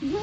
バイバ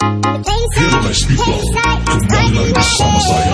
Fearless people, kembali bersama saya,